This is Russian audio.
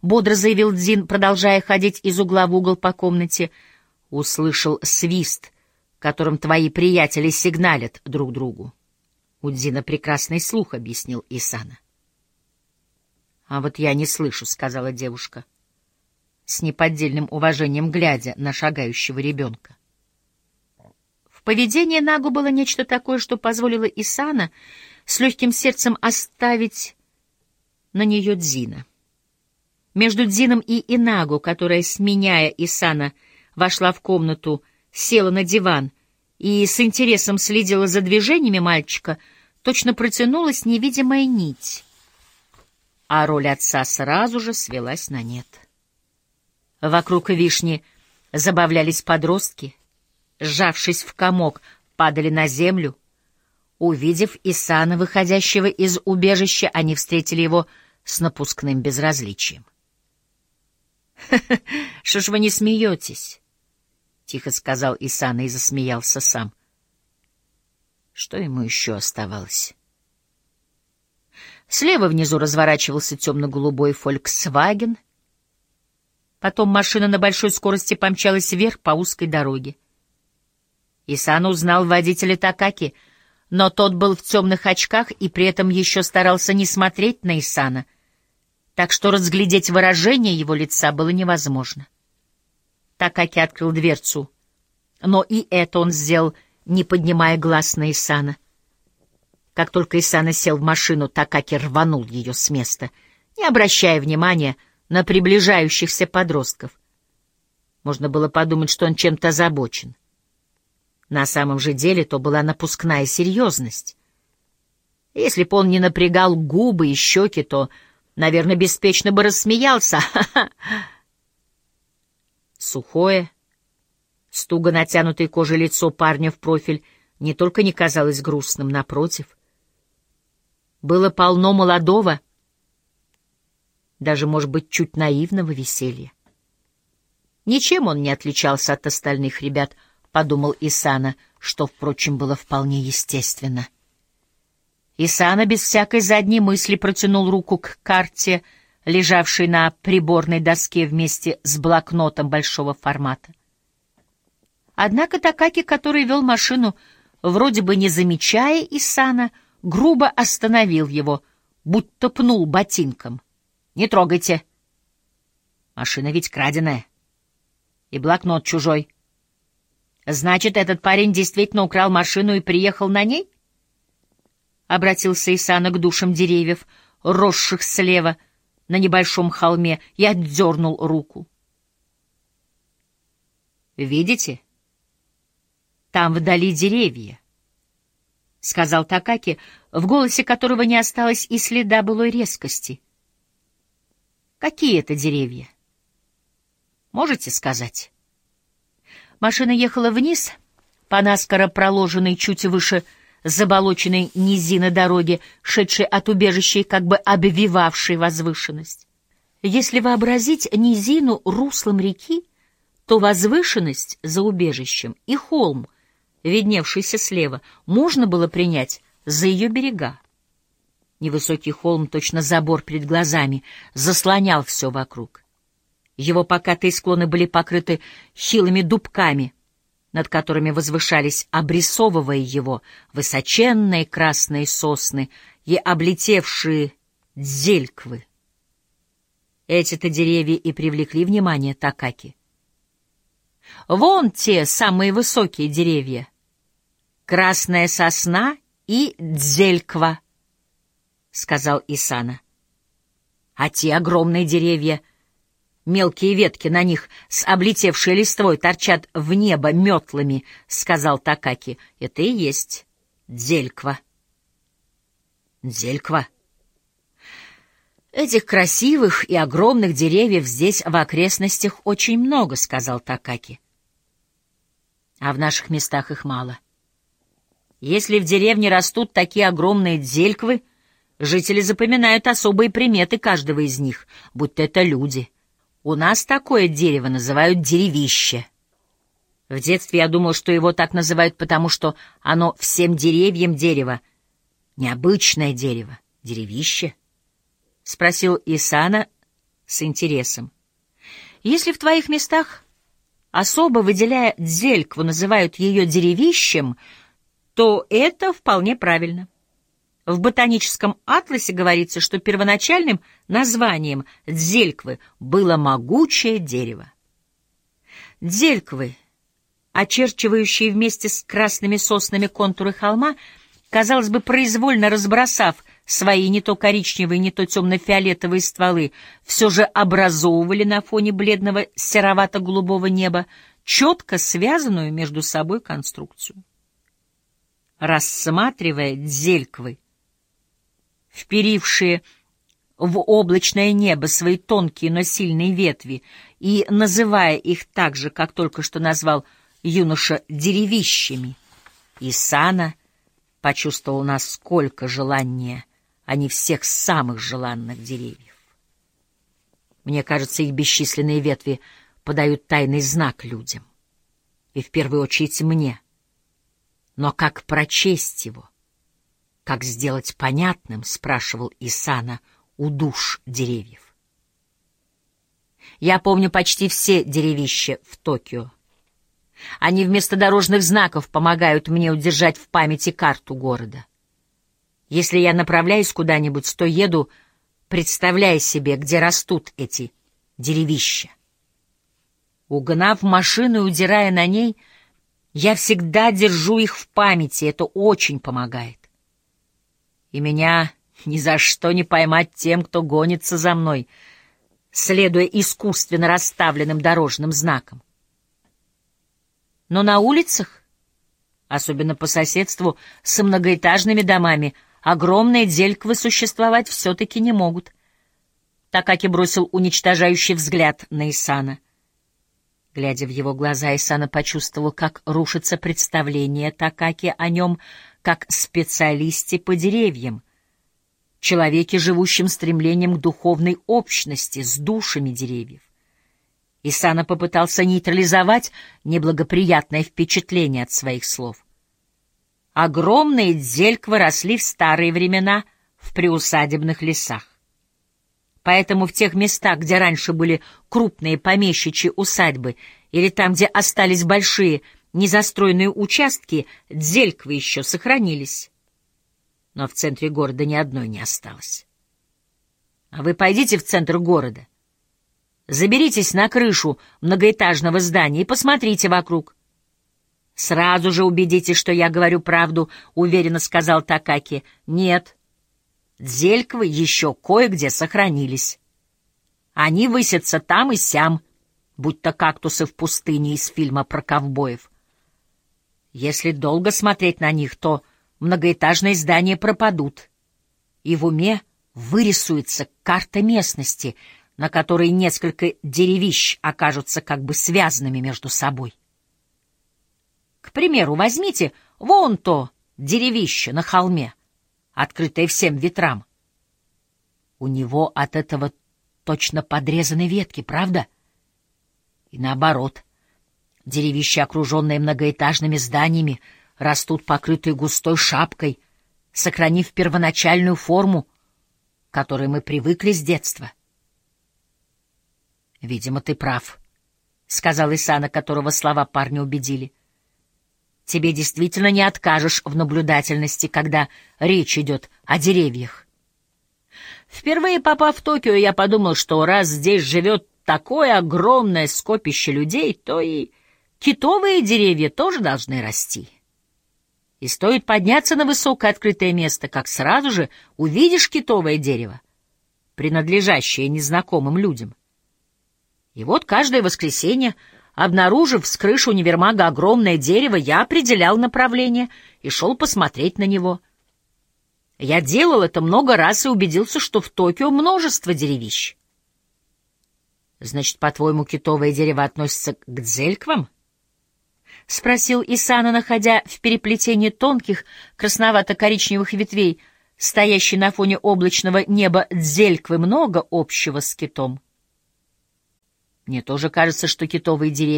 — бодро заявил Дзин, продолжая ходить из угла в угол по комнате. Услышал свист, которым твои приятели сигналят друг другу. У Дзина прекрасный слух, — объяснил Исана. — А вот я не слышу, — сказала девушка, с неподдельным уважением глядя на шагающего ребенка. В поведении Нагу было нечто такое, что позволило Исана с легким сердцем оставить на нее Дзина. Между Дзином и Инагу, которая, сменяя Исана, вошла в комнату, села на диван и с интересом следила за движениями мальчика, точно протянулась невидимая нить, а роль отца сразу же свелась на нет. Вокруг вишни забавлялись подростки, сжавшись в комок, падали на землю. Увидев Исана, выходящего из убежища, они встретили его с напускным безразличием. — Что ж вы не смеетесь? — тихо сказал Исана и засмеялся сам. Что ему еще оставалось? Слева внизу разворачивался темно-голубой «Фольксваген». Потом машина на большой скорости помчалась вверх по узкой дороге. Исан узнал водителя Такаки, но тот был в темных очках и при этом еще старался не смотреть на Исана — так что разглядеть выражение его лица было невозможно. Такаки открыл дверцу, но и это он сделал, не поднимая глаз на Исана. Как только Исана сел в машину, Такаки рванул ее с места, не обращая внимания на приближающихся подростков. Можно было подумать, что он чем-то озабочен. На самом же деле то была напускная серьезность. Если бы он не напрягал губы и щеки, то Наверное, беспечно бы рассмеялся. Сухое, с туго натянутой кожей лицо парня в профиль не только не казалось грустным, напротив. Было полно молодого, даже, может быть, чуть наивного веселья. Ничем он не отличался от остальных ребят, — подумал Исана, что, впрочем, было вполне естественно. — Исана без всякой задней мысли протянул руку к карте, лежавшей на приборной доске вместе с блокнотом большого формата. Однако Такаки, который вел машину, вроде бы не замечая Исана, грубо остановил его, будто пнул ботинком. «Не трогайте!» «Машина ведь краденая. И блокнот чужой. Значит, этот парень действительно украл машину и приехал на ней?» Обратился Исана к душам деревьев, росших слева на небольшом холме, и отдернул руку. «Видите? Там вдали деревья», — сказал Такаки, в голосе которого не осталось и следа былой резкости. «Какие это деревья? Можете сказать?» Машина ехала вниз, по наскоро проложенной чуть выше заболоченной низины дороги, шедшей от убежища как бы обвивавшей возвышенность. Если вообразить низину руслом реки, то возвышенность за убежищем и холм, видневшийся слева, можно было принять за ее берега. Невысокий холм, точно забор перед глазами, заслонял все вокруг. Его покатые склоны были покрыты хилыми дубками — над которыми возвышались, обрисовывая его, высоченные красные сосны и облетевшие дзельквы. Эти-то деревья и привлекли внимание Такаки. Вон те самые высокие деревья. Красная сосна и дзельква, — сказал Исана. А те огромные деревья Мелкие ветки на них с облетевшей листвой торчат в небо метлами, — сказал Такаки. Это и есть дзельква. Дзельква. Этих красивых и огромных деревьев здесь в окрестностях очень много, — сказал Такаки. А в наших местах их мало. Если в деревне растут такие огромные дзельквы, жители запоминают особые приметы каждого из них, будто это люди — у нас такое дерево называют деревище. В детстве я думал, что его так называют, потому что оно всем деревьям дерево. Необычное дерево, деревище. Спросил Исана с интересом. Если в твоих местах, особо выделяя дзелькву, называют ее деревищем, то это вполне правильно. В ботаническом атласе говорится, что первоначальным названием дзельквы было могучее дерево. Дзельквы, очерчивающие вместе с красными соснами контуры холма, казалось бы, произвольно разбросав свои не то коричневые, не то темно-фиолетовые стволы, все же образовывали на фоне бледного серовато-голубого неба четко связанную между собой конструкцию. Рассматривая дзельквы, вперившие в облачное небо свои тонкие, но сильные ветви, и называя их так же, как только что назвал юноша, деревищами, Исана почувствовал, насколько желание они всех самых желанных деревьев. Мне кажется, их бесчисленные ветви подают тайный знак людям, и в первую очередь мне. Но как прочесть его? Как сделать понятным, спрашивал Исана у душ деревьев. Я помню почти все деревища в Токио. Они вместо дорожных знаков помогают мне удержать в памяти карту города. Если я направляюсь куда-нибудь, то еду, представляя себе, где растут эти деревища. Угнав машину и удирая на ней, я всегда держу их в памяти, это очень помогает. И меня ни за что не поймать тем, кто гонится за мной, следуя искусственно расставленным дорожным знакам. Но на улицах, особенно по соседству с многоэтажными домами, огромные дельквы существовать все-таки не могут. Такаки бросил уничтожающий взгляд на Исана. Глядя в его глаза, Исана почувствовал, как рушится представление Такаки о нем как специалисте по деревьям, человеке, живущем стремлением к духовной общности с душами деревьев. Исана попытался нейтрализовать неблагоприятное впечатление от своих слов — Огромные дзельквы росли в старые времена в приусадебных лесах. Поэтому в тех местах, где раньше были крупные помещичьи усадьбы, или там, где остались большие незастроенные участки, дзельквы еще сохранились. Но в центре города ни одной не осталось. А вы пойдите в центр города, заберитесь на крышу многоэтажного здания и посмотрите вокруг. «Сразу же убедитесь, что я говорю правду», — уверенно сказал Такаки. «Нет. Зельквы еще кое-где сохранились. Они высятся там и сям, будто кактусы в пустыне из фильма про ковбоев. Если долго смотреть на них, то многоэтажные здания пропадут, и в уме вырисуется карта местности, на которой несколько деревищ окажутся как бы связанными между собой. К примеру, возьмите вон то деревище на холме, открытое всем ветрам. У него от этого точно подрезаны ветки, правда? И наоборот, деревища, окруженные многоэтажными зданиями, растут покрытые густой шапкой, сохранив первоначальную форму, к которой мы привыкли с детства. «Видимо, ты прав», — сказал Исана, которого слова парня убедили. Тебе действительно не откажешь в наблюдательности, когда речь идет о деревьях. Впервые попав в Токио, я подумал, что раз здесь живет такое огромное скопище людей, то и китовые деревья тоже должны расти. И стоит подняться на высокое открытое место, как сразу же увидишь китовое дерево, принадлежащее незнакомым людям. И вот каждое воскресенье Обнаружив с крыши универмага огромное дерево, я определял направление и шел посмотреть на него. Я делал это много раз и убедился, что в Токио множество деревищ. Значит, по-твоему, китовое дерево относится к дзельквам? — спросил Исана, находя в переплетении тонких красновато-коричневых ветвей, стоящей на фоне облачного неба дзельквы, много общего с китом. Мне тоже кажется, что китовые деревья